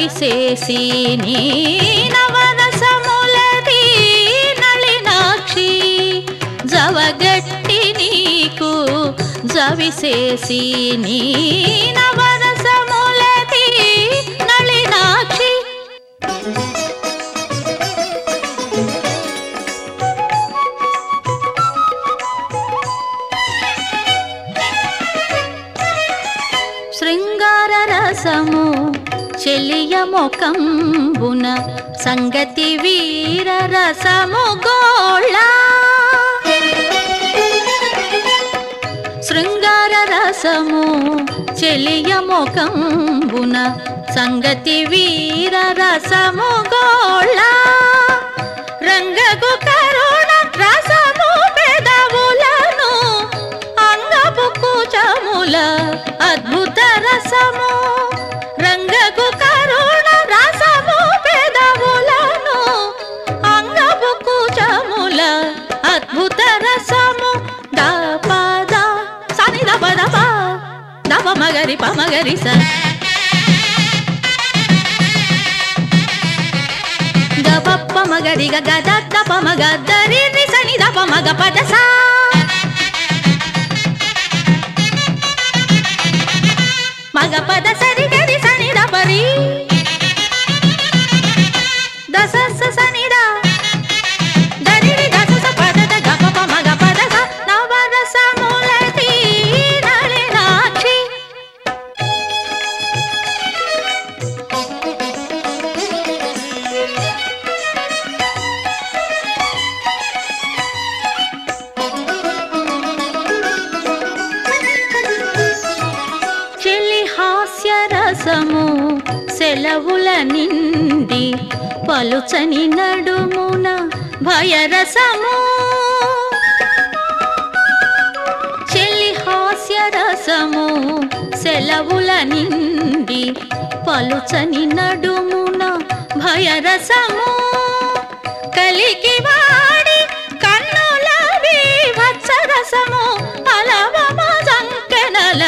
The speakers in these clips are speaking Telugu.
విశేషి నీ నవరసములది నళినాక్షి. జవగట్టి నీకు జవిశేషి నీ నవరసములది నళినాక్షి. శృంగార రసము చెలియ ముఖంబున సంగతి వీర రసము గోళ. శృంగార రసము చెలియ ముఖంబున సంగతి వీర రసము గోళ. రంగకు కరుణ రసము పెదవులను అంగపు కూచముల అద్భుత రసము. దపద సని దప దప దప మగరి ప మగరి స. గపప్ప మగరి గ గద దప మగ దరి రి సని దప మగ పద సా. హాస్య సెలవుల నిండి పలుచని నడుమున భయరసము. చెల్లి హాస్య రసము సెలవుల నిండి పలుచని నడుమున భయరసము. కలికి వాడి కన్నుల విభత్సరసము అలవమ సంకెనల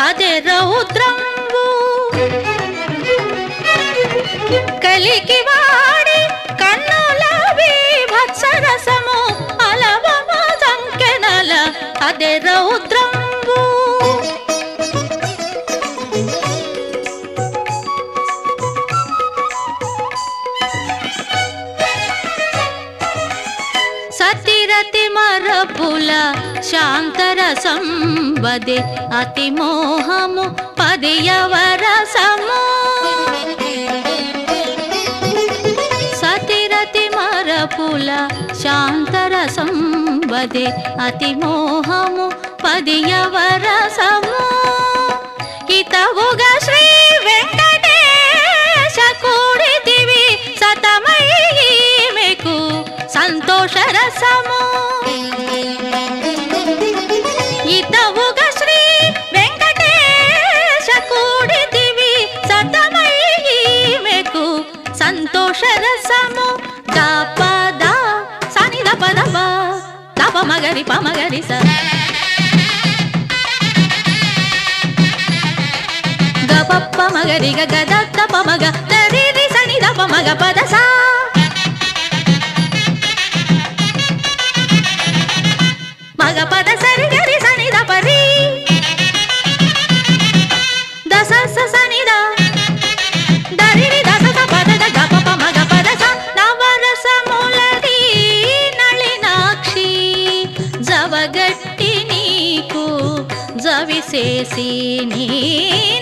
అదే రౌద్రంబు కలికి వాడి కన్నుల విభత్సరసము అలవమ సంకెనల అదే రౌద్రంబు. సతిరతి మరపుల శాంతర సంవదే అతి మోహము పదియవరసము పుల శాంతరసం వదే అతి మోహము పదియవరసము హితవుగా శ్రీ వెంకటేశ కూడితివి సతమై దప మగరి ప మగరి స గపప్ప మగరి గ గద దప మగ దరి రి సని దప మగ పద సా జవగట్టి నీకు జవిసేసి నీ